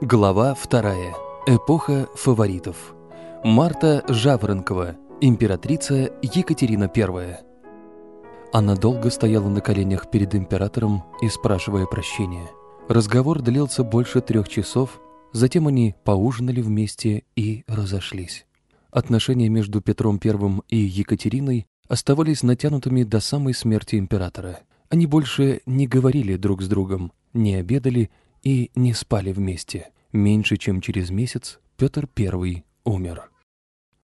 Глава вторая. Эпоха фаворитов. Марта Жаворонкова, императрица Екатерина I. Она долго стояла на коленях перед императором и спрашивая прощения. Разговор длился больше трех часов, затем они поужинали вместе и разошлись. Отношения между Петром I и Екатериной оставались натянутыми до самой смерти императора. Они больше не говорили друг с другом, не обедали и не спали вместе. Меньше чем через месяц Петр I умер.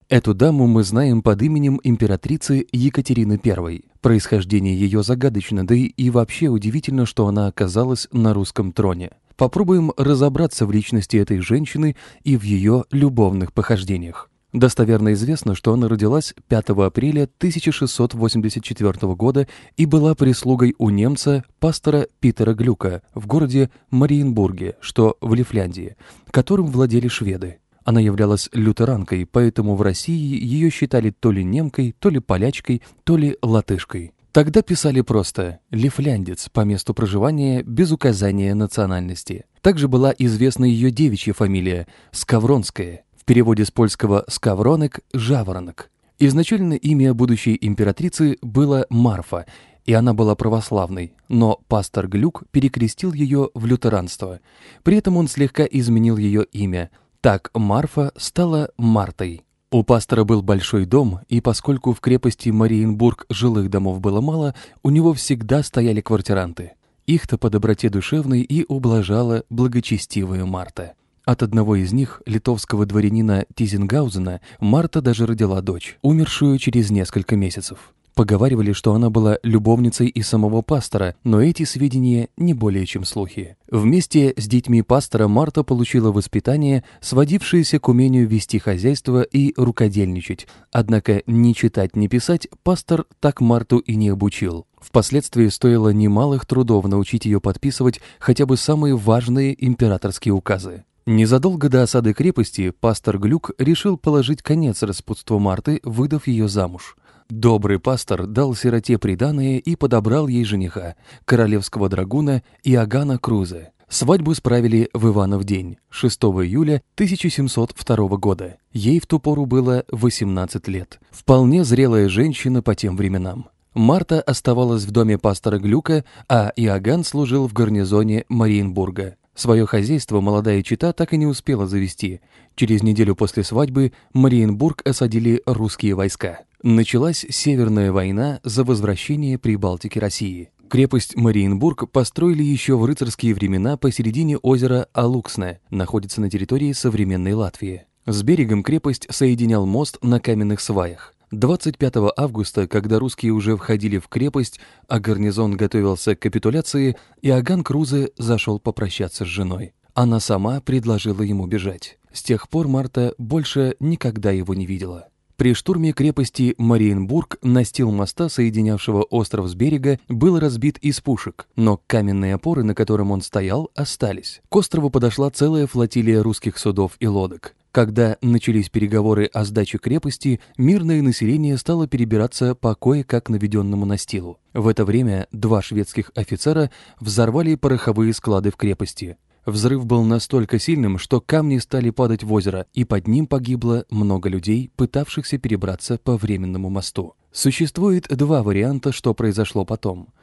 Эту даму мы знаем под именем императрицы Екатерины I. Происхождение ее загадочно, да и вообще удивительно, что она оказалась на русском троне. Попробуем разобраться в личности этой женщины и в ее любовных похождениях. Достоверно известно, что она родилась 5 апреля 1684 года и была прислугой у немца пастора Питера Глюка в городе Мариенбурге, что в Лифляндии, которым владели шведы. Она являлась лютеранкой, поэтому в России ее считали то ли немкой, то ли полячкой, то ли латышкой. Тогда писали просто «лифляндец» по месту проживания без указания национальности. Также была известна ее девичья фамилия – Скавронская, в переводе с польского «скавронок» — «жаворонок». Изначально имя будущей императрицы было Марфа, и она была православной, но пастор Глюк перекрестил ее в лютеранство. При этом он слегка изменил ее имя. Так Марфа стала Мартой. У пастора был большой дом, и поскольку в крепости Мариенбург жилых домов было мало, у него всегда стояли квартиранты. Их-то по доброте душевной и ублажала благочестивая Марта. От одного из них, литовского дворянина Тизенгаузена, Марта даже родила дочь, умершую через несколько месяцев. Поговаривали, что она была любовницей и самого пастора, но эти сведения не более чем слухи. Вместе с детьми пастора Марта получила воспитание, сводившееся к умению вести хозяйство и рукодельничать. Однако ни читать, ни писать пастор так Марту и не обучил. Впоследствии стоило немалых трудов научить ее подписывать хотя бы самые важные императорские указы. Незадолго до осады крепости пастор Глюк решил положить конец распутству Марты, выдав ее замуж. Добрый пастор дал сироте приданое и подобрал ей жениха, королевского драгуна Иоганна Крузе. Свадьбу справили в Иванов день, 6 июля 1702 года. Ей в ту пору было 18 лет. Вполне зрелая женщина по тем временам. Марта оставалась в доме пастора Глюка, а Иоганн служил в гарнизоне Мариенбурга. Свое хозяйство молодая чита так и не успела завести. Через неделю после свадьбы Мариенбург осадили русские войска. Началась Северная война за возвращение Прибалтики России. Крепость Мариенбург построили еще в рыцарские времена посередине озера Алуксне, находится на территории современной Латвии. С берегом крепость соединял мост на каменных сваях. 25 августа, когда русские уже входили в крепость, а гарнизон готовился к капитуляции, Иоганн Крузе зашел попрощаться с женой. Она сама предложила ему бежать. С тех пор Марта больше никогда его не видела. При штурме крепости Мариенбург настил моста, соединявшего остров с берега, был разбит из пушек, но каменные опоры, на котором он стоял, остались. К острову подошла целая флотилия русских судов и лодок. Когда начались переговоры о сдаче крепости, мирное население стало перебираться по кое-как наведенному настилу. В это время два шведских офицера взорвали пороховые склады в крепости. Взрыв был настолько сильным, что камни стали падать в озеро, и под ним погибло много людей, пытавшихся перебраться по временному мосту. Существует два варианта, что произошло потом.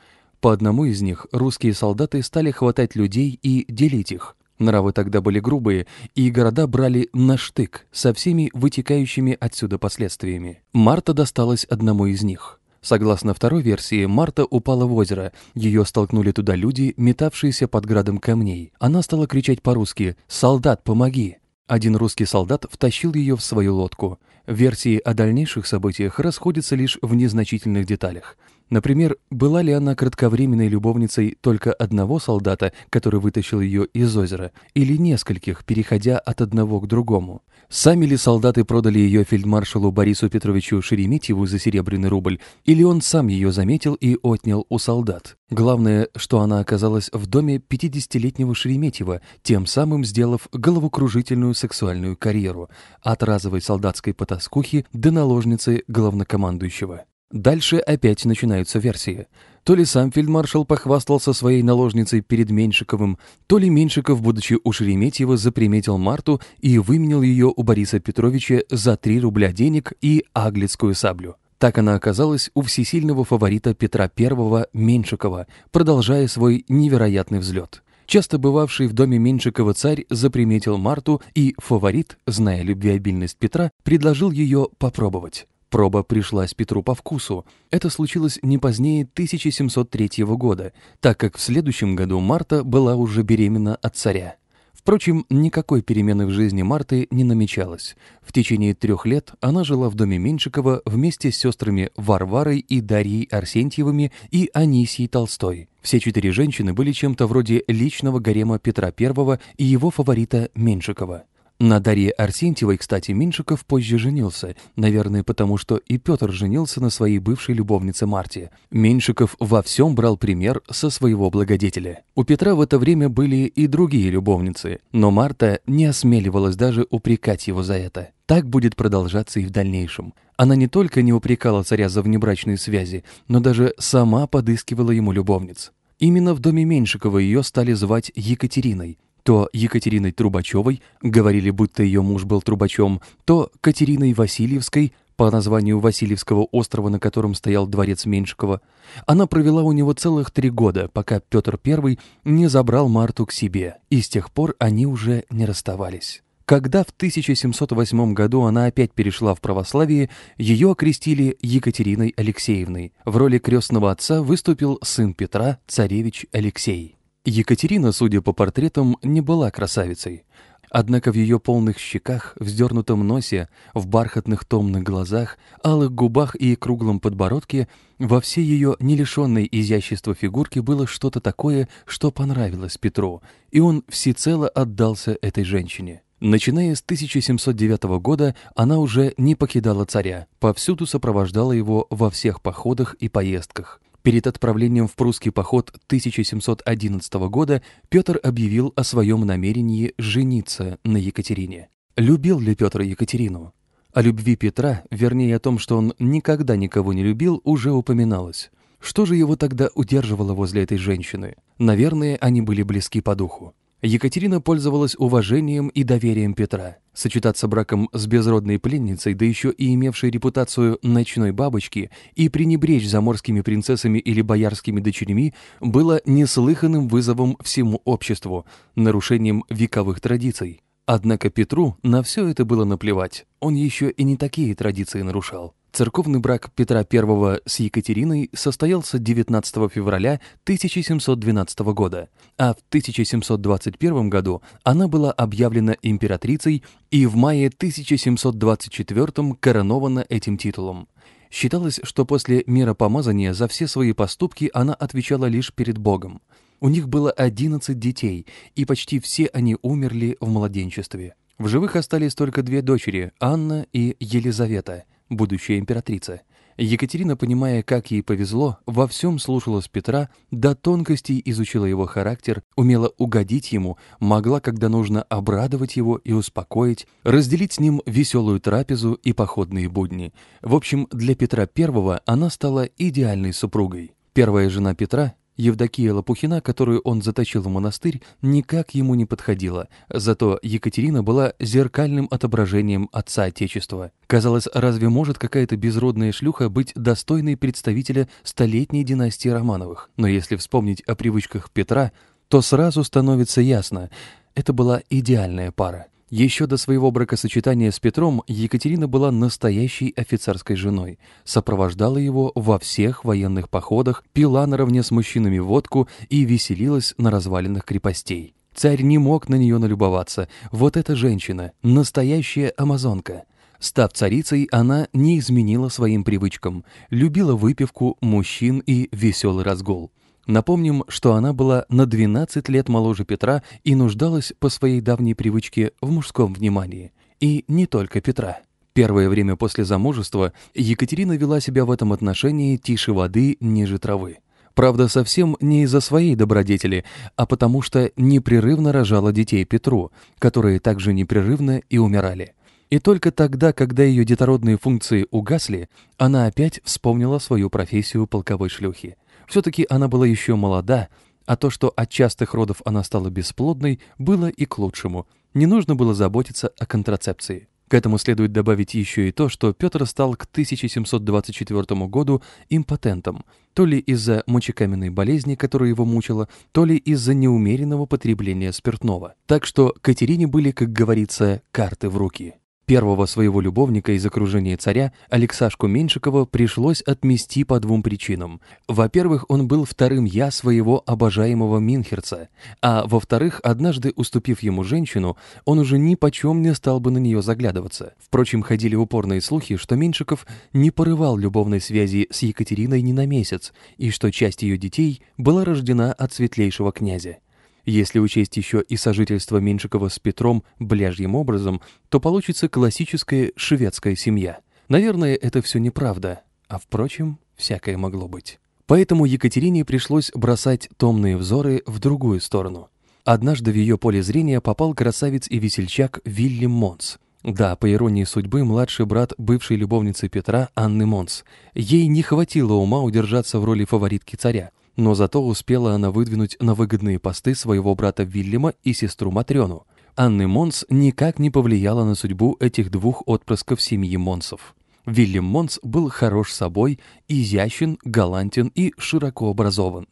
По одному из них русские солдаты стали хватать людей и делить их. Нравы тогда были грубые, и города брали на штык со всеми вытекающими отсюда последствиями. Марта досталась одному из них. Согласно второй версии, Марта упала в озеро. Ее столкнули туда люди, метавшиеся под градом камней. Она стала кричать по-русски «Солдат, помоги!». Один русский солдат втащил ее в свою лодку. Версии о дальнейших событиях расходятся лишь в незначительных деталях. Например, была ли она кратковременной любовницей только одного солдата, который вытащил ее из озера, или нескольких, переходя от одного к другому? Сами ли солдаты продали ее фельдмаршалу Борису Петровичу Шереметьеву за серебряный рубль, или он сам ее заметил и отнял у солдат? Главное, что она оказалась в доме 50-летнего Шереметьева, тем самым сделав головокружительную сексуальную карьеру, от разовой солдатской потаскухи до наложницы главнокомандующего. Дальше опять начинаются версии. То ли сам фельдмаршал похвастался своей наложницей перед Меньшиковым, то ли Меньшиков, будучи у Шереметьева, заприметил Марту и выменил ее у Бориса Петровича за 3 рубля денег и аглицкую саблю. Так она оказалась у всесильного фаворита Петра I Меньшикова, продолжая свой невероятный взлет. Часто бывавший в доме Меньшикова царь заприметил Марту, и фаворит, зная любвеобильность Петра, предложил ее попробовать. Проба пришлась Петру по вкусу. Это случилось не позднее 1703 года, так как в следующем году Марта была уже беременна от царя. Впрочем, никакой перемены в жизни Марты не намечалось. В течение трех лет она жила в доме Меньшикова вместе с сестрами Варварой и Дарьей Арсентьевыми и Анисией Толстой. Все четыре женщины были чем-то вроде личного гарема Петра I и его фаворита Меньшикова. На Дарье Арсентьевой, кстати, Меньшиков позже женился, наверное, потому что и Петр женился на своей бывшей любовнице Марте. Меньшиков во всем брал пример со своего благодетеля. У Петра в это время были и другие любовницы, но Марта не осмеливалась даже упрекать его за это. Так будет продолжаться и в дальнейшем. Она не только не упрекала царя за внебрачные связи, но даже сама подыскивала ему любовниц. Именно в доме Меньшикова ее стали звать Екатериной, то Екатериной Трубачевой, говорили, будто ее муж был трубачом, то Катериной Васильевской, по названию Васильевского острова, на котором стоял дворец Меньшикова. Она провела у него целых три года, пока Петр I не забрал Марту к себе, и с тех пор они уже не расставались. Когда в 1708 году она опять перешла в православие, ее окрестили Екатериной Алексеевной. В роли крестного отца выступил сын Петра, царевич Алексей. Екатерина, судя по портретам, не была красавицей. Однако в ее полных щеках, вздернутом носе, в бархатных томных глазах, алых губах и круглом подбородке во всей ее нелишенной изящества фигурке было что-то такое, что понравилось Петру, и он всецело отдался этой женщине. Начиная с 1709 года она уже не покидала царя, повсюду сопровождала его во всех походах и поездках. Перед отправлением в прусский поход 1711 года Петр объявил о своем намерении жениться на Екатерине. Любил ли Петр Екатерину? О любви Петра, вернее о том, что он никогда никого не любил, уже упоминалось. Что же его тогда удерживало возле этой женщины? Наверное, они были близки по духу. Екатерина пользовалась уважением и доверием Петра. Сочетаться браком с безродной пленницей, да еще и имевшей репутацию ночной бабочки, и пренебречь заморскими принцессами или боярскими дочерьми было неслыханным вызовом всему обществу, нарушением вековых традиций. Однако Петру на все это было наплевать, он еще и не такие традиции нарушал. Церковный брак Петра I с Екатериной состоялся 19 февраля 1712 года, а в 1721 году она была объявлена императрицей и в мае 1724 коронована этим титулом. Считалось, что после миропомазания за все свои поступки она отвечала лишь перед Богом. У них было 11 детей, и почти все они умерли в младенчестве. В живых остались только две дочери, Анна и Елизавета – будущая императрица. Екатерина, понимая, как ей повезло, во всем слушалась Петра, до тонкостей изучила его характер, умела угодить ему, могла, когда нужно, обрадовать его и успокоить, разделить с ним веселую трапезу и походные будни. В общем, для Петра I она стала идеальной супругой. Первая жена Петра, Евдокия Лопухина, которую он заточил в монастырь, никак ему не подходила, зато Екатерина была зеркальным отображением отца Отечества. Казалось, разве может какая-то безродная шлюха быть достойной представителя столетней династии Романовых? Но если вспомнить о привычках Петра, то сразу становится ясно – это была идеальная пара. Еще до своего бракосочетания с Петром Екатерина была настоящей офицерской женой, сопровождала его во всех военных походах, пила наравне с мужчинами водку и веселилась на развалинах крепостей. Царь не мог на нее налюбоваться. Вот эта женщина, настоящая амазонка. Став царицей, она не изменила своим привычкам, любила выпивку, мужчин и веселый разгул. Напомним, что она была на 12 лет моложе Петра и нуждалась по своей давней привычке в мужском внимании. И не только Петра. Первое время после замужества Екатерина вела себя в этом отношении тише воды, ниже травы. Правда, совсем не из-за своей добродетели, а потому что непрерывно рожала детей Петру, которые также непрерывно и умирали. И только тогда, когда ее детородные функции угасли, она опять вспомнила свою профессию полковой шлюхи. Все-таки она была еще молода, а то, что от частых родов она стала бесплодной, было и к лучшему. Не нужно было заботиться о контрацепции. К этому следует добавить еще и то, что Петр стал к 1724 году импотентом, то ли из-за мочекаменной болезни, которая его мучила, то ли из-за неумеренного потребления спиртного. Так что Катерине были, как говорится, карты в руки. Первого своего любовника из окружения царя, Алексашку Меньшикова, пришлось отмести по двум причинам. Во-первых, он был вторым «я» своего обожаемого Минхерца, а во-вторых, однажды уступив ему женщину, он уже ни почем не стал бы на нее заглядываться. Впрочем, ходили упорные слухи, что Меньшиков не порывал любовной связи с Екатериной ни на месяц, и что часть ее детей была рождена от светлейшего князя. Если учесть еще и сожительство Меньшикова с Петром бляжьим образом, то получится классическая шведская семья. Наверное, это все неправда, а впрочем, всякое могло быть. Поэтому Екатерине пришлось бросать томные взоры в другую сторону. Однажды в ее поле зрения попал красавец и весельчак Вильям Монс. Да, по иронии судьбы, младший брат бывшей любовницы Петра, Анны Монс. Ей не хватило ума удержаться в роли фаворитки царя но зато успела она выдвинуть на выгодные посты своего брата Вильяма и сестру Матрёну. Анны Монс никак не повлияла на судьбу этих двух отпрысков семьи Монсов. Вильям Монс был хорош собой, изящен, галантен и широко образован.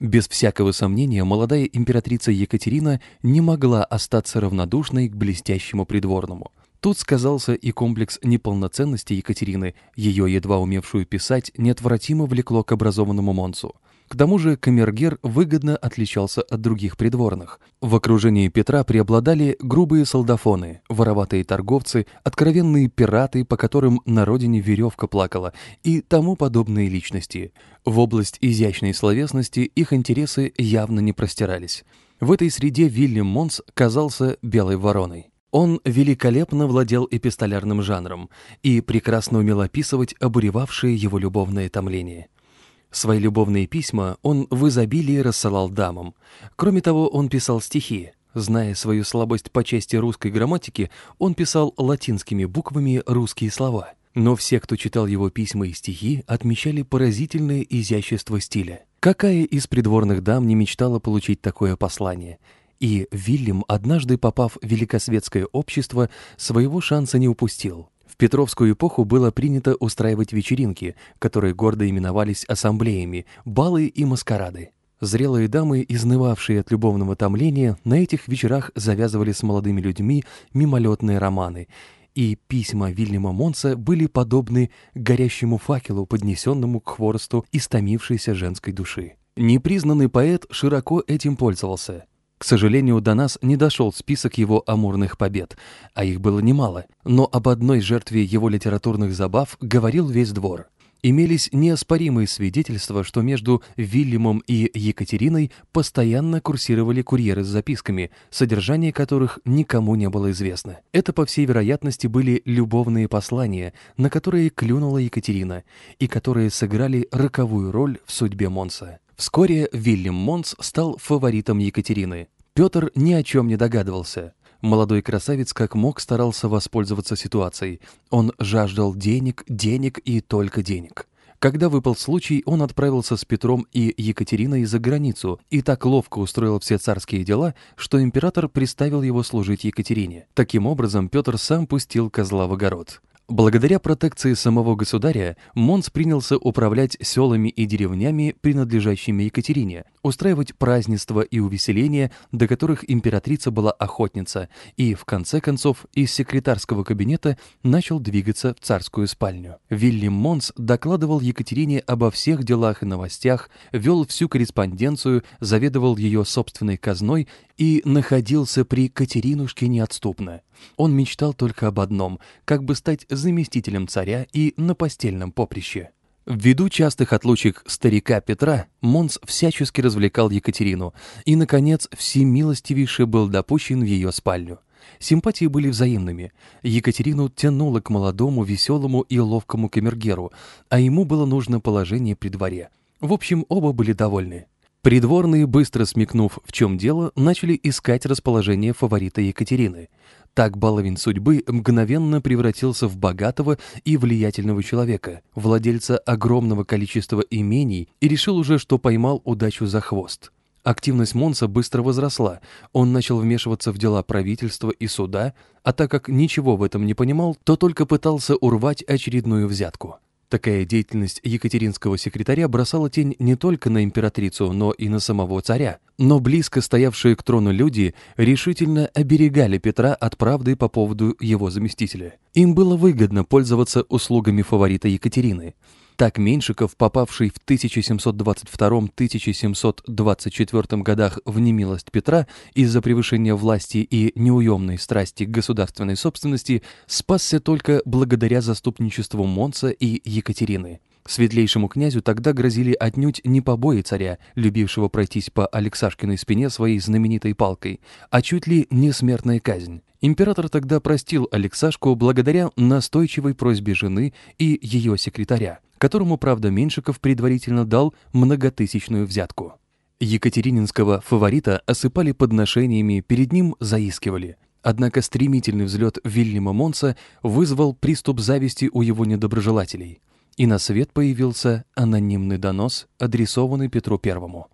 Без всякого сомнения, молодая императрица Екатерина не могла остаться равнодушной к блестящему придворному. Тут сказался и комплекс неполноценности Екатерины, ее едва умевшую писать, неотвратимо влекло к образованному Монсу. К тому же камергер выгодно отличался от других придворных. В окружении Петра преобладали грубые солдафоны, вороватые торговцы, откровенные пираты, по которым на родине веревка плакала, и тому подобные личности. В область изящной словесности их интересы явно не простирались. В этой среде Вильям Монс казался белой вороной. Он великолепно владел эпистолярным жанром и прекрасно умел описывать обуревавшие его любовное томление. Свои любовные письма он в изобилии рассылал дамам. Кроме того, он писал стихи. Зная свою слабость по части русской грамматики, он писал латинскими буквами русские слова. Но все, кто читал его письма и стихи, отмечали поразительное изящество стиля. Какая из придворных дам не мечтала получить такое послание? И Вильям, однажды попав в великосветское общество, своего шанса не упустил. Петровскую эпоху было принято устраивать вечеринки, которые гордо именовались ассамблеями, балы и маскарады. Зрелые дамы, изнывавшие от любовного томления, на этих вечерах завязывали с молодыми людьми мимолетные романы, и письма Вильяма Монса были подобны горящему факелу, поднесенному к хворосту истомившейся женской души. Непризнанный поэт широко этим пользовался. К сожалению, до нас не дошел список его амурных побед, а их было немало, но об одной жертве его литературных забав говорил весь двор. Имелись неоспоримые свидетельства, что между Вильямом и Екатериной постоянно курсировали курьеры с записками, содержание которых никому не было известно. Это, по всей вероятности, были любовные послания, на которые клюнула Екатерина, и которые сыграли роковую роль в судьбе Монса. Вскоре Вильям Монс стал фаворитом Екатерины. Петр ни о чем не догадывался. Молодой красавец как мог старался воспользоваться ситуацией. Он жаждал денег, денег и только денег. Когда выпал случай, он отправился с Петром и Екатериной за границу и так ловко устроил все царские дела, что император приставил его служить Екатерине. Таким образом, Петр сам пустил козла в огород. Благодаря протекции самого государя Монс принялся управлять селами и деревнями, принадлежащими Екатерине, устраивать празднества и увеселения, до которых императрица была охотница, и, в конце концов, из секретарского кабинета начал двигаться в царскую спальню. Вильям Монс докладывал Екатерине обо всех делах и новостях, вел всю корреспонденцию, заведовал ее собственной казной и находился при Катеринушке неотступно. Он мечтал только об одном — как бы стать заместителем царя и на постельном поприще. Ввиду частых отлучек старика Петра, Монс всячески развлекал Екатерину и, наконец, всемилостивейше был допущен в ее спальню. Симпатии были взаимными. Екатерину тянуло к молодому, веселому и ловкому камергеру, а ему было нужно положение при дворе. В общем, оба были довольны. Придворные, быстро смекнув, в чем дело, начали искать расположение фаворита Екатерины. Так баловень судьбы мгновенно превратился в богатого и влиятельного человека, владельца огромного количества имений и решил уже, что поймал удачу за хвост. Активность Монса быстро возросла, он начал вмешиваться в дела правительства и суда, а так как ничего в этом не понимал, то только пытался урвать очередную взятку. Такая деятельность екатеринского секретаря бросала тень не только на императрицу, но и на самого царя. Но близко стоявшие к трону люди решительно оберегали Петра от правды по поводу его заместителя. Им было выгодно пользоваться услугами фаворита Екатерины. Так Меньшиков, попавший в 1722-1724 годах в немилость Петра из-за превышения власти и неуемной страсти к государственной собственности, спасся только благодаря заступничеству Монца и Екатерины. Светлейшему князю тогда грозили отнюдь не побои царя, любившего пройтись по Алексашкиной спине своей знаменитой палкой, а чуть ли не смертная казнь. Император тогда простил Алексашку благодаря настойчивой просьбе жены и ее секретаря которому, правда, Меньшиков предварительно дал многотысячную взятку. Екатерининского фаворита осыпали подношениями, перед ним заискивали. Однако стремительный взлет Вильяма Монса вызвал приступ зависти у его недоброжелателей. И на свет появился анонимный донос, адресованный Петру Первому.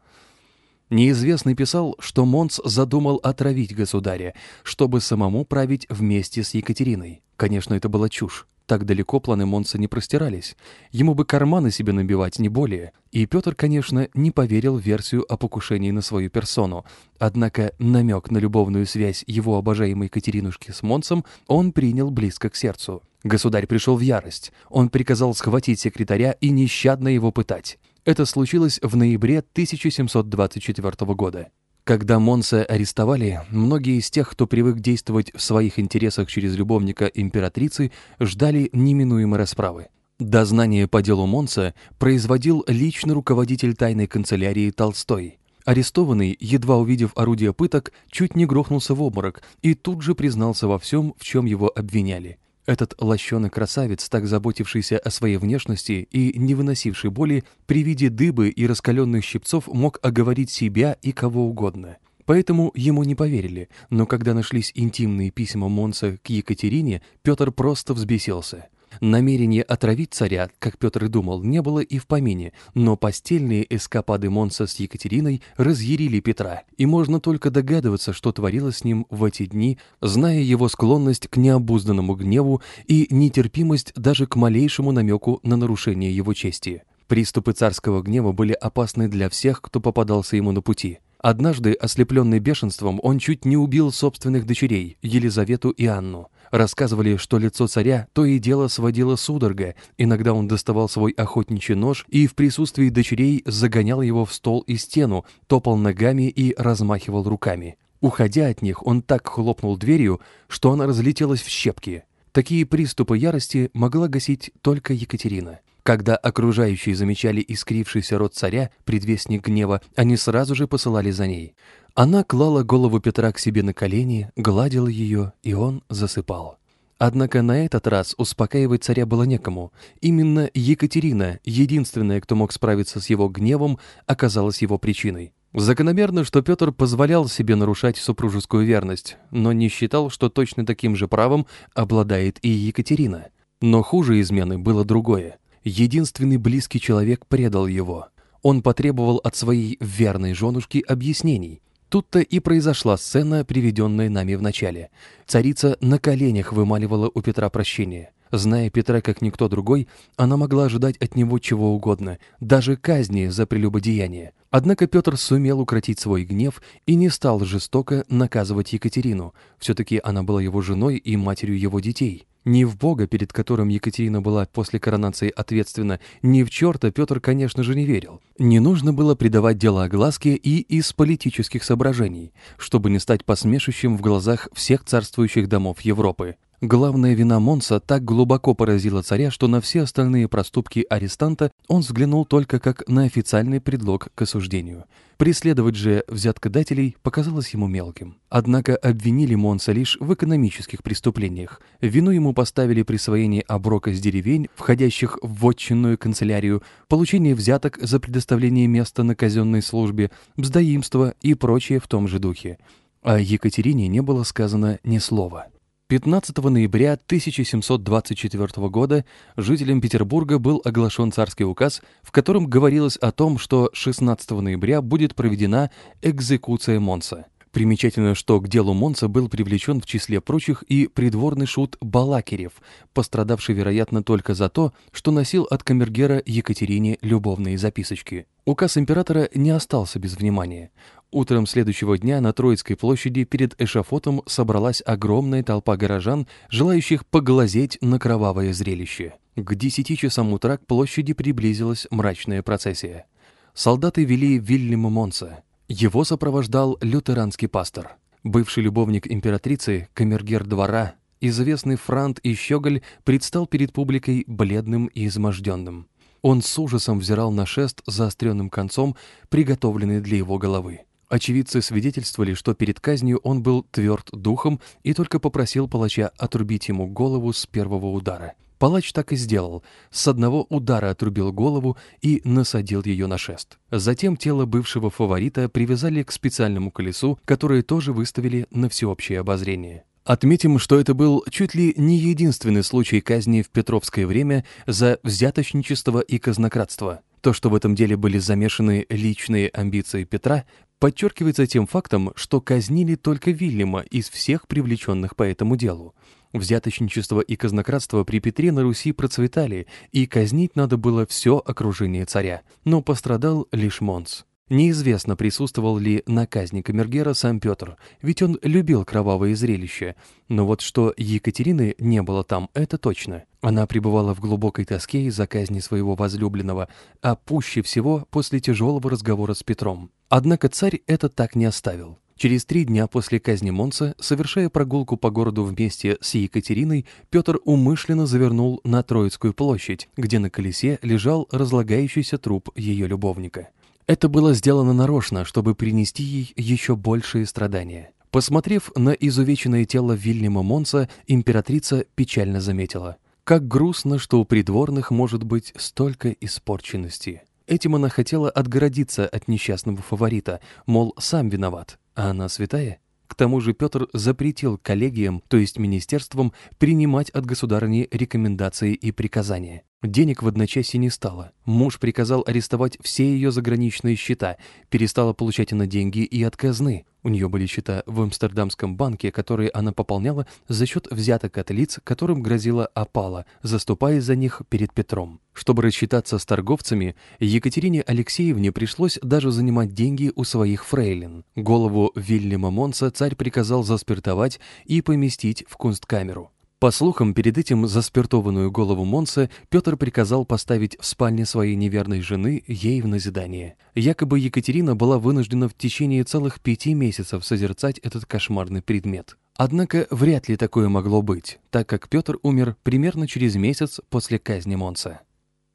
Неизвестный писал, что Монс задумал отравить государя, чтобы самому править вместе с Екатериной. Конечно, это была чушь. Так далеко планы Монса не простирались. Ему бы карманы себе набивать, не более. И Петр, конечно, не поверил в версию о покушении на свою персону. Однако намек на любовную связь его обожаемой Катеринушки с Монсом он принял близко к сердцу. Государь пришел в ярость. Он приказал схватить секретаря и нещадно его пытать. Это случилось в ноябре 1724 года. Когда Монса арестовали, многие из тех, кто привык действовать в своих интересах через любовника императрицы, ждали неминуемой расправы. Дознание по делу Монса производил личный руководитель тайной канцелярии Толстой. Арестованный, едва увидев орудие пыток, чуть не грохнулся в обморок и тут же признался во всем, в чем его обвиняли. Этот лощеный красавец, так заботившийся о своей внешности и не выносивший боли, при виде дыбы и раскаленных щипцов мог оговорить себя и кого угодно. Поэтому ему не поверили, но когда нашлись интимные письма Монса к Екатерине, Петр просто взбесился. Намерение отравить царя, как Петр и думал, не было и в помине, но постельные эскапады Монса с Екатериной разъярили Петра, и можно только догадываться, что творилось с ним в эти дни, зная его склонность к необузданному гневу и нетерпимость даже к малейшему намеку на нарушение его чести. Приступы царского гнева были опасны для всех, кто попадался ему на пути. Однажды, ослепленный бешенством, он чуть не убил собственных дочерей, Елизавету и Анну. Рассказывали, что лицо царя то и дело сводило судорога, иногда он доставал свой охотничий нож и в присутствии дочерей загонял его в стол и стену, топал ногами и размахивал руками. Уходя от них, он так хлопнул дверью, что она разлетелась в щепки. Такие приступы ярости могла гасить только Екатерина. Когда окружающие замечали искрившийся рот царя, предвестник гнева, они сразу же посылали за ней. Она клала голову Петра к себе на колени, гладила ее, и он засыпал. Однако на этот раз успокаивать царя было некому. Именно Екатерина, единственная, кто мог справиться с его гневом, оказалась его причиной. Закономерно, что Петр позволял себе нарушать супружескую верность, но не считал, что точно таким же правом обладает и Екатерина. Но хуже измены было другое. Единственный близкий человек предал его. Он потребовал от своей верной женушки объяснений. Тут-то и произошла сцена, приведенная нами в начале. Царица на коленях вымаливала у Петра прощение. Зная Петра как никто другой, она могла ожидать от него чего угодно, даже казни за прелюбодеяние. Однако Петр сумел укротить свой гнев и не стал жестоко наказывать Екатерину. Все-таки она была его женой и матерью его детей. Ни в Бога, перед которым Екатерина была после коронации ответственна, ни в черта Петр, конечно же, не верил. Не нужно было придавать дело огласке и из политических соображений, чтобы не стать посмешищем в глазах всех царствующих домов Европы. Главная вина Монса так глубоко поразила царя, что на все остальные проступки арестанта он взглянул только как на официальный предлог к осуждению. Преследовать же взяткодателей показалось ему мелким. Однако обвинили Монса лишь в экономических преступлениях. Вину ему поставили присвоение оброка с деревень, входящих в вотчинную канцелярию, получение взяток за предоставление места на казенной службе, бздоимство и прочее в том же духе. О Екатерине не было сказано ни слова. 15 ноября 1724 года жителям Петербурга был оглашен царский указ, в котором говорилось о том, что 16 ноября будет проведена экзекуция Монса. Примечательно, что к делу Монса был привлечен в числе прочих и придворный шут Балакирев, пострадавший, вероятно, только за то, что носил от камергера Екатерине любовные записочки. Указ императора не остался без внимания. Утром следующего дня на Троицкой площади перед эшафотом собралась огромная толпа горожан, желающих поглазеть на кровавое зрелище. К десяти часам утра к площади приблизилась мрачная процессия. Солдаты вели Вильяма Монса. Его сопровождал лютеранский пастор. Бывший любовник императрицы, камергер двора, известный Франт и Щеголь предстал перед публикой бледным и изможденным. Он с ужасом взирал на шест с заостренным концом, приготовленный для его головы. Очевидцы свидетельствовали, что перед казнью он был тверд духом и только попросил палача отрубить ему голову с первого удара. Палач так и сделал. С одного удара отрубил голову и насадил ее на шест. Затем тело бывшего фаворита привязали к специальному колесу, которое тоже выставили на всеобщее обозрение. Отметим, что это был чуть ли не единственный случай казни в Петровское время за взяточничество и казнократство. То, что в этом деле были замешаны личные амбиции Петра, подчеркивается тем фактом, что казнили только Вильяма из всех привлеченных по этому делу. Взяточничество и казнократство при Петре на Руси процветали, и казнить надо было все окружение царя, но пострадал лишь Монс. Неизвестно, присутствовал ли на казни Камергера сам Петр, ведь он любил кровавые зрелища. Но вот что Екатерины не было там, это точно. Она пребывала в глубокой тоске из-за казни своего возлюбленного, а пуще всего после тяжелого разговора с Петром. Однако царь это так не оставил. Через три дня после казни Монца, совершая прогулку по городу вместе с Екатериной, Петр умышленно завернул на Троицкую площадь, где на колесе лежал разлагающийся труп ее любовника. Это было сделано нарочно, чтобы принести ей еще большие страдания. Посмотрев на изувеченное тело Вильяма Монса, императрица печально заметила. Как грустно, что у придворных может быть столько испорченности. Этим она хотела отгородиться от несчастного фаворита, мол, сам виноват, а она святая. К тому же Петр запретил коллегиям, то есть министерствам, принимать от государыни рекомендации и приказания. Денег в одночасье не стало. Муж приказал арестовать все ее заграничные счета, перестала получать она деньги и от казны. У нее были счета в Амстердамском банке, которые она пополняла за счет взяток от лиц, которым грозила опала, заступая за них перед Петром. Чтобы рассчитаться с торговцами, Екатерине Алексеевне пришлось даже занимать деньги у своих фрейлин. Голову Вильяма Монса царь приказал заспиртовать и поместить в кунсткамеру. По слухам, перед этим заспиртованную голову Монса Петр приказал поставить в спальне своей неверной жены ей в назидание. Якобы Екатерина была вынуждена в течение целых пяти месяцев созерцать этот кошмарный предмет. Однако вряд ли такое могло быть, так как Петр умер примерно через месяц после казни Монса.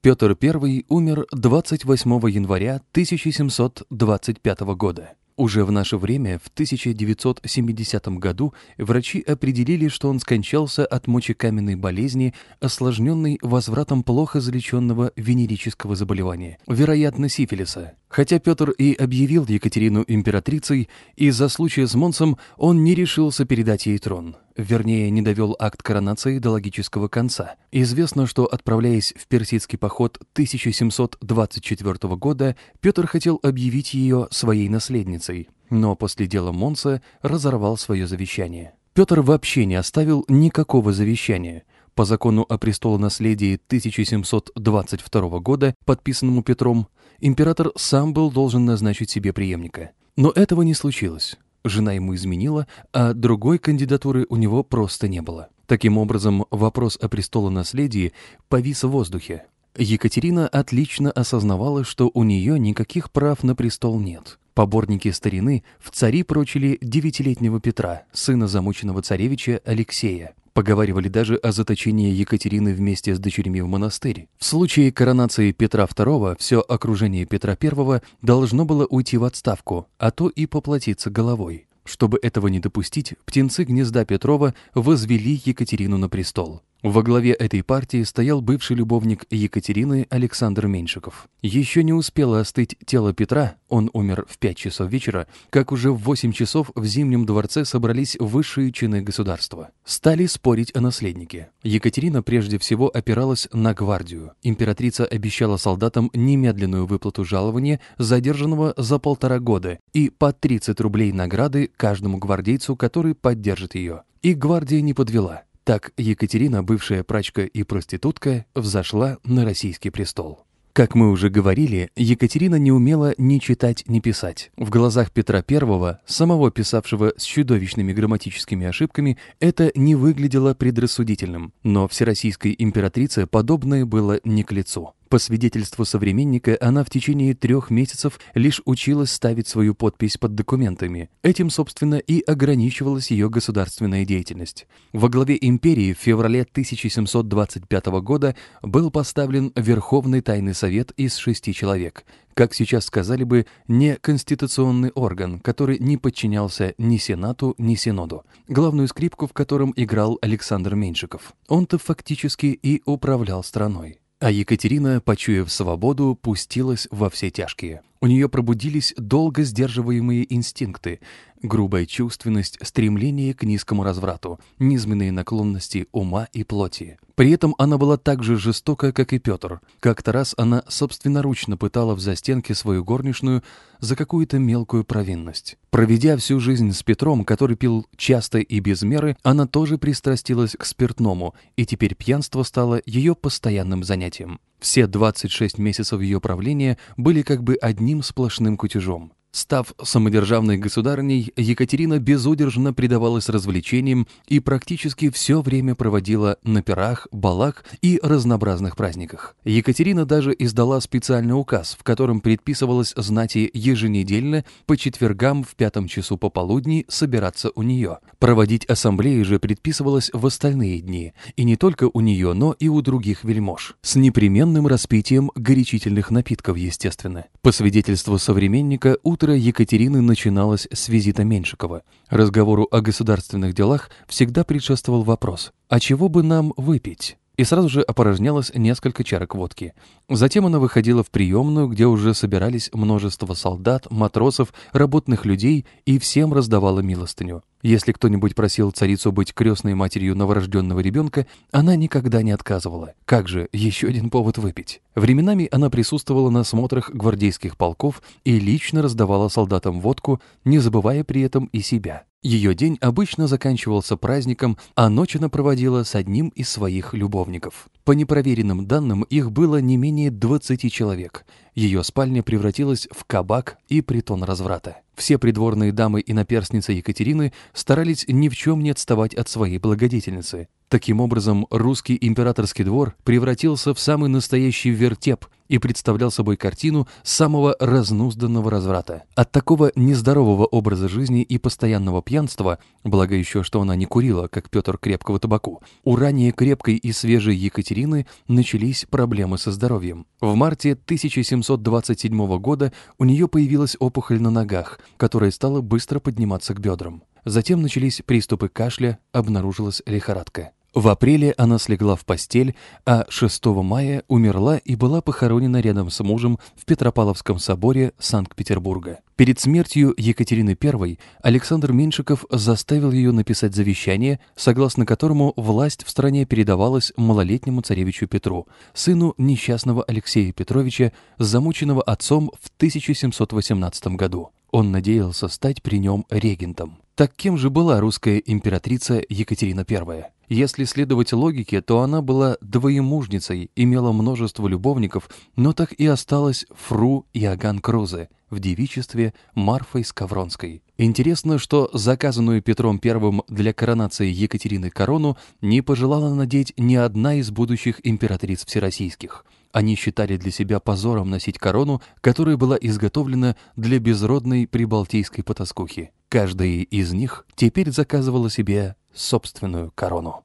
Петр I умер 28 января 1725 года. Уже в наше время, в 1970 году, врачи определили, что он скончался от мочекаменной болезни, осложненной возвратом плохо залеченного венерического заболевания, вероятно, сифилиса. Хотя Петр и объявил Екатерину императрицей, из-за случая с Монсом он не решился передать ей трон. Вернее, не довел акт коронации до логического конца. Известно, что, отправляясь в персидский поход 1724 года, Петр хотел объявить ее своей наследницей, но после дела Монса разорвал свое завещание. Петр вообще не оставил никакого завещания – по закону о престолонаследии 1722 года, подписанному Петром, император сам был должен назначить себе преемника. Но этого не случилось. Жена ему изменила, а другой кандидатуры у него просто не было. Таким образом, вопрос о престолонаследии повис в воздухе. Екатерина отлично осознавала, что у нее никаких прав на престол нет. Поборники старины в цари прочили девятилетнего Петра, сына замученного царевича Алексея. Поговаривали даже о заточении Екатерины вместе с дочерьми в монастырь. В случае коронации Петра II все окружение Петра I должно было уйти в отставку, а то и поплатиться головой. Чтобы этого не допустить, птенцы гнезда Петрова возвели Екатерину на престол. Во главе этой партии стоял бывший любовник Екатерины Александр Меньшиков. Еще не успело остыть тело Петра, он умер в 5 часов вечера, как уже в 8 часов в Зимнем дворце собрались высшие чины государства. Стали спорить о наследнике. Екатерина прежде всего опиралась на гвардию. Императрица обещала солдатам немедленную выплату жалования, задержанного за полтора года, и по 30 рублей награды каждому гвардейцу, который поддержит ее. И гвардия не подвела. Так Екатерина, бывшая прачка и проститутка, взошла на российский престол. Как мы уже говорили, Екатерина не умела ни читать, ни писать. В глазах Петра I, самого писавшего с чудовищными грамматическими ошибками, это не выглядело предрассудительным. Но всероссийской императрице подобное было не к лицу. По свидетельству современника, она в течение трех месяцев лишь училась ставить свою подпись под документами. Этим, собственно, и ограничивалась ее государственная деятельность. Во главе империи в феврале 1725 года был поставлен Верховный Тайный Совет из шести человек, как сейчас сказали бы, не конституционный орган, который не подчинялся ни Сенату, ни Синоду, главную скрипку в котором играл Александр Меньшиков. Он-то фактически и управлял страной. А Екатерина, почуяв свободу, пустилась во все тяжкие. У нее пробудились долго сдерживаемые инстинкты, грубая чувственность, стремление к низкому разврату, низменные наклонности ума и плоти. При этом она была так же жестока, как и Петр. Как-то раз она собственноручно пытала в застенке свою горничную за какую-то мелкую провинность. Проведя всю жизнь с Петром, который пил часто и без меры, она тоже пристрастилась к спиртному, и теперь пьянство стало ее постоянным занятием. Все 26 месяцев ее правления были как бы одним сплошным кутежом. Став самодержавной государыней, Екатерина безудержно предавалась развлечениям и практически все время проводила на пирах, балах и разнообразных праздниках. Екатерина даже издала специальный указ, в котором предписывалось знати еженедельно по четвергам в пятом часу пополудни собираться у нее. Проводить ассамблеи же предписывалось в остальные дни, и не только у нее, но и у других вельмож, с непременным распитием горячительных напитков, естественно. По свидетельству современника, у Утро Екатерины начиналось с визита Меньшикова. Разговору о государственных делах всегда предшествовал вопрос «А чего бы нам выпить?» и сразу же опорожнялось несколько чарок водки. Затем она выходила в приемную, где уже собирались множество солдат, матросов, работных людей и всем раздавала милостыню. Если кто-нибудь просил царицу быть крестной матерью новорожденного ребенка, она никогда не отказывала. Как же, еще один повод выпить. Временами она присутствовала на смотрах гвардейских полков и лично раздавала солдатам водку, не забывая при этом и себя. Ее день обычно заканчивался праздником, а ночь она проводила с одним из своих любовников. По непроверенным данным, их было не менее 20 человек. Ее спальня превратилась в кабак и притон разврата. Все придворные дамы и наперстницы Екатерины старались ни в чем не отставать от своей благодетельницы. Таким образом, русский императорский двор превратился в самый настоящий вертеп и представлял собой картину самого разнузданного разврата. От такого нездорового образа жизни и постоянного пьянства, благо еще, что она не курила, как Петр крепкого табаку, у ранее крепкой и свежей Екатерины начались проблемы со здоровьем. В марте 1727 года у нее появилась опухоль на ногах, которая стала быстро подниматься к бедрам. Затем начались приступы кашля, обнаружилась лихорадка. В апреле она слегла в постель, а 6 мая умерла и была похоронена рядом с мужем в Петропавловском соборе Санкт-Петербурга. Перед смертью Екатерины I Александр Меньшиков заставил ее написать завещание, согласно которому власть в стране передавалась малолетнему царевичу Петру, сыну несчастного Алексея Петровича, замученного отцом в 1718 году. Он надеялся стать при нем регентом. Так кем же была русская императрица Екатерина I? Если следовать логике, то она была двоемужницей, имела множество любовников, но так и осталась фру Иоганн Крузе в девичестве Марфой Скавронской. Интересно, что заказанную Петром I для коронации Екатерины корону не пожелала надеть ни одна из будущих императриц всероссийских. Они считали для себя позором носить корону, которая была изготовлена для безродной прибалтийской потаскухи. Каждая из них теперь заказывала себе собственную корону.